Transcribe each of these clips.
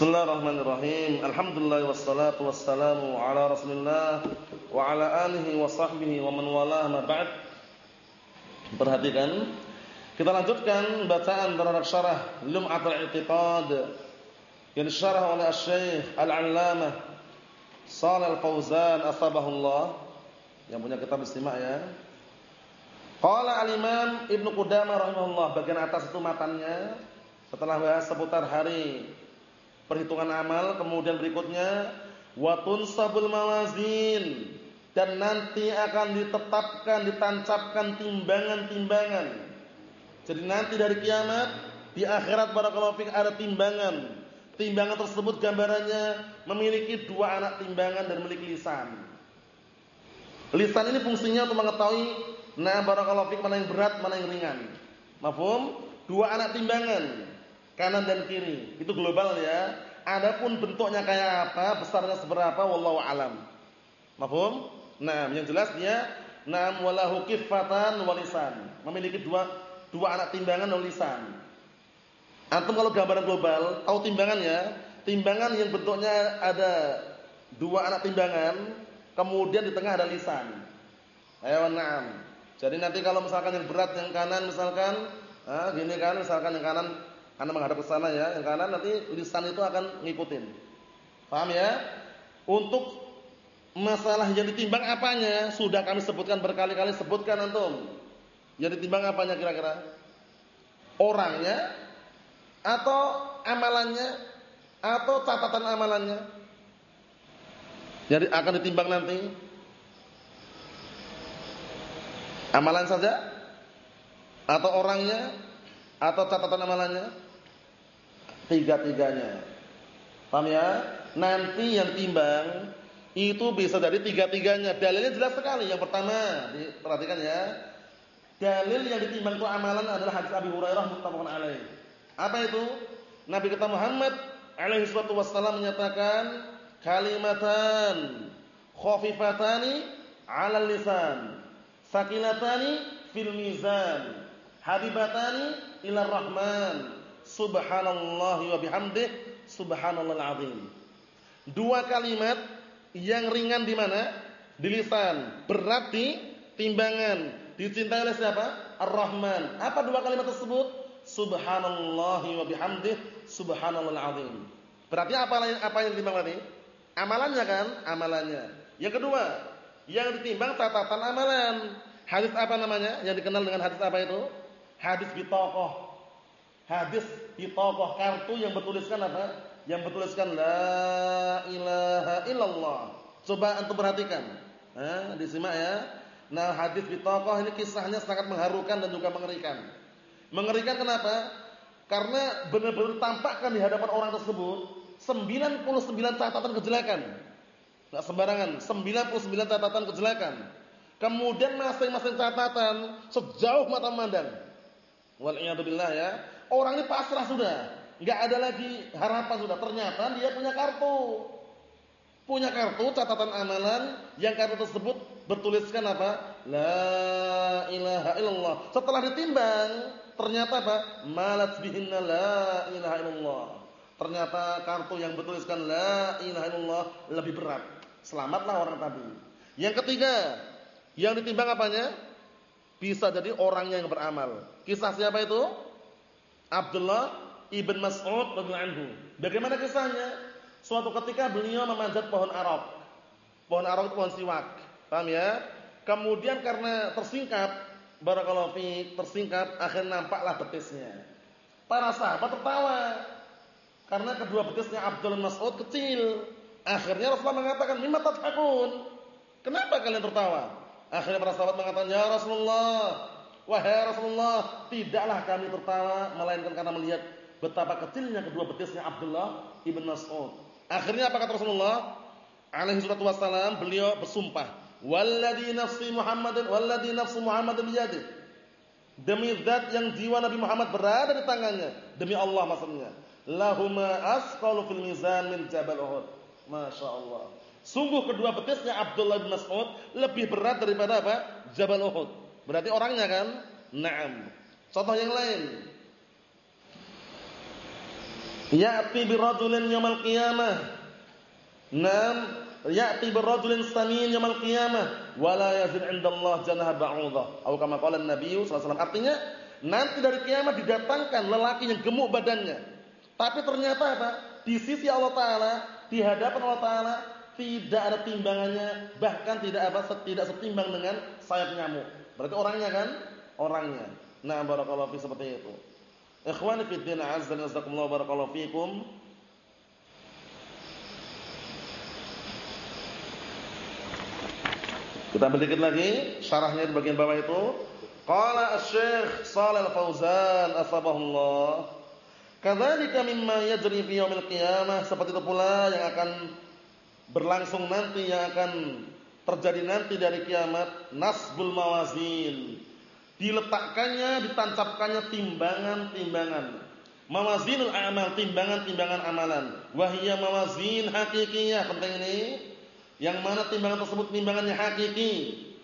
Bismillahirrahmanirrahim. Alhamdulillah wassalatu wassalamu ala Rasulillah wa ala alihi wa sahbihi wa man walah ma ba'd. Perhatikan. Kita lanjutkan bacaan terhadap syarah Lum'atul I'tiqad yang disyarah oleh Asy-Syaikh Al-'Allamah Shalal Fauzan asbahullah yang punya kitab istimak ya. Qala al-Imam Ibnu Qudamah rahimahullah bagian atas itu matanya setelah bahas seputar hari perhitungan amal, kemudian berikutnya watun sabul mawazin dan nanti akan ditetapkan, ditancapkan timbangan-timbangan. Jadi nanti dari kiamat di akhirat barakallahu fik ada timbangan. Timbangan tersebut gambarannya memiliki dua anak timbangan dan memiliki lisan. Lisan ini fungsinya untuk mengetahui nah barakallahu fik mana yang berat, mana yang ringan. Mafhum? Dua anak timbangan kanan dan kiri. Itu global ya. Adapun bentuknya kayak apa, besarnya seberapa wallahu alam. Mafhum? Nah, yang jelas dia nam walahu kiffatan walisan. Memiliki dua dua anak timbangan dan lisan. Antum kalau gambaran global, tahu timbangan ya? Timbangan yang bentuknya ada dua anak timbangan, kemudian di tengah ada lisan. Ayo na'am. Jadi nanti kalau misalkan yang berat yang kanan misalkan, ah gini kan, misalkan yang kanan karena menghadap ke sana ya, yang kanan nanti lisan itu akan ngikutin. Paham ya? Untuk masalah yang ditimbang apanya sudah kami sebutkan berkali-kali sebutkan antum. Yang ditimbang apanya kira-kira? Orangnya atau amalannya atau catatan amalannya? Jadi akan ditimbang nanti. Amalan saja atau orangnya atau catatan amalannya? Tiga-tiganya. Paham ya? Nanti yang timbang itu bisa dari tiga-tiganya. Dalilnya jelas sekali. Yang pertama, perhatikan ya. Dalil yang ditimbang itu amalan adalah hadis Abi Hurairah muttafaqun alaih. Apa itu? Nabi kita Muhammad alaihi salatu wasallam menyatakan kalimatan khafifatani 'alal lisan, sakinatani fil mizan, habibatani ila rahman subhanallah wa bihamdih subhanallahal azim. Dua kalimat yang ringan di mana? Di lisan, berat di timbangan. Dicintai oleh siapa? Ar-Rahman. Apa dua kalimat tersebut? Subhanallah wa bihamdih subhanallahal azim. Berarti apa apa yang ditimbang tadi? Amalannya kan? Amalannya. Yang kedua, yang ditimbang catatan amalan. Hadis apa namanya? Yang dikenal dengan hadis apa itu? Hadis bitaqah hadis di tokoh kartu yang bertuliskan apa? Yang bertuliskan la ilaha illallah. Coba antum perhatikan. Nah, disimak ya. Nah, hadis di tokoh ini kisahnya sangat mengharukan dan juga mengerikan. Mengerikan kenapa? Karena benar-benar tampakkan di hadapan orang tersebut 99 catatan kejelekan. Enggak sembarangan, 99 catatan kejelekan. Kemudian masing-masing catatan sejauh mata memandang. Wal ya Orang ini pasrah sudah, nggak ada lagi harapan sudah. Ternyata dia punya kartu, punya kartu catatan amalan yang kartu tersebut bertuliskan apa? La ilaha illallah. Setelah ditimbang, ternyata apa? Malat bihinna la ilaha illallah. Ternyata kartu yang bertuliskan la ilaha illallah lebih berat. Selamatlah orang tadi. Yang ketiga, yang ditimbang apanya? Bisa jadi orangnya yang beramal. Kisah siapa itu? Abdullah ibn Mas'ud radhiyallahu anhu. Bagaimana kisahnya? Suatu ketika beliau memanjat pohon arok. Pohon arok itu pohon siwak. Paham ya? Kemudian karena tersingkap, barakallahu fi, tersingkap akhirnya nampaklah betisnya. Para sahabat tertawa. Karena kedua betisnya Abdullah Mas'ud kecil. Akhirnya Rasulullah mengatakan, "Mimma tadhakun?" Kenapa kalian tertawa? Akhirnya para sahabat mengatakan, "Ya Rasulullah, Wahai Rasulullah, tidaklah kami tertawa melainkan karena melihat betapa kecilnya kedua betisnya Abdullah ibn Mas'ud. Akhirnya apa kata Rasulullah? Alaihi salatu wassalam, beliau bersumpah, "Walladzi nafsi Muhammadin walladzi nafsu Muhammadin biyadihi." Demi zat yang jiwa Nabi Muhammad berada di tangannya, demi Allah maksudnya. Lahuma asqalu fil mizan min Jabal Uhud. Masya Allah. Sungguh kedua betisnya Abdullah bin Mas'ud lebih berat daripada apa? Jabal Uhud. Berarti orangnya kan? Naam. Contoh yang lain. Ya'ti birrajulin yaumil qiyamah. Nam ya'ti birrajulin samin yaumil qiyamah wa la yazid 'inda Allah janaha ba'udah. Atau kama qala Nabi sallallahu. Artinya nanti dari kiamat didatangkan lelaki yang gemuk badannya. Tapi ternyata apa? Di sisi Allah taala, di hadapan Allah taala tidak ada timbangannya, bahkan tidak apa tidak setimbang dengan sayap nyamuk. Berarti orangnya kan? Orangnya. Nah, barakallahu fi seperti itu. Ikhwani fi din azza wa jalla barakallahu fikum. Kita ambil dikit lagi syarahnya di bagian bawah itu. Qala Asy-Syaikh Shalal Fauzan asbahullah. Kadzalika mimma yajri fi yaumil qiyamah seperti itu pula yang akan berlangsung nanti yang akan terjadi nanti dari kiamat nasbul mawazin diletakkannya, ditancapkannya timbangan-timbangan. Mawazinul amal, timbangan-timbangan amalan. Wahia mawazin hakikiyah, penting ini. Yang mana timbangan tersebut timbangannya hakiki,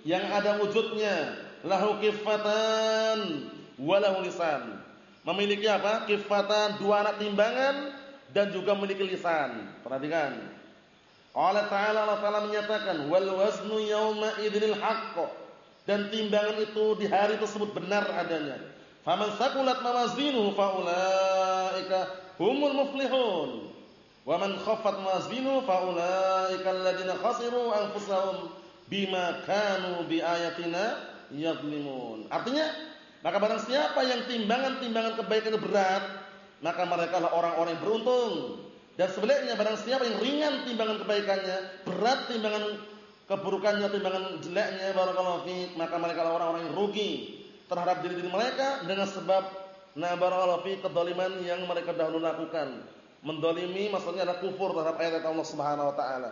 yang ada wujudnya, lahu kifatan walahu lisan. Memiliki apa? Kifatan dua anak timbangan dan juga memiliki lisan. Perhatikan. Allah Ta'ala Allah Ta'ala menyatakan wal waznu yawma idril haqq dan timbangan itu di hari tersebut benar adanya. Faman sakulat mawazinuhu faulaika humul muflihun. Wa man khaffat mawazinuhu faulaika alladziina khasiru anfusahum bima kanu biayatina yadlimun. Artinya, maka barang siapa yang timbangan-timbangan kebaikan berat, maka mereka lah orang-orang yang beruntung. Dan sebaliknya barang siapa yang ringan timbangan kebaikannya, berat timbangan keburukannya timbangan jeleknya barakallahu fi maka mereka orang-orang yang rugi terhadap diri-diri mereka dengan sebab na barakallahu fi kedzaliman yang mereka dahulu lakukan. Mendolimi maksudnya adalah kufur terhadap ayat Allah Subhanahu wa taala.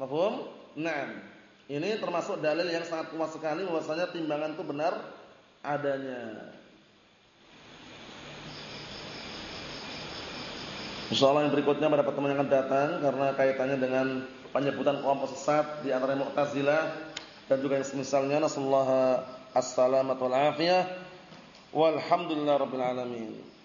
Mafhum? Nah ini termasuk dalil yang sangat kuat sekali bahwasanya timbangan itu benar adanya Insyaallah yang berikutnya pada pertemuan yang akan datang karena kaitannya dengan penyebutan kelompok sesat di antara Mu'tazilah dan juga yang semisalnya nasallahu as-salamata wal walhamdulillah rabbil alamin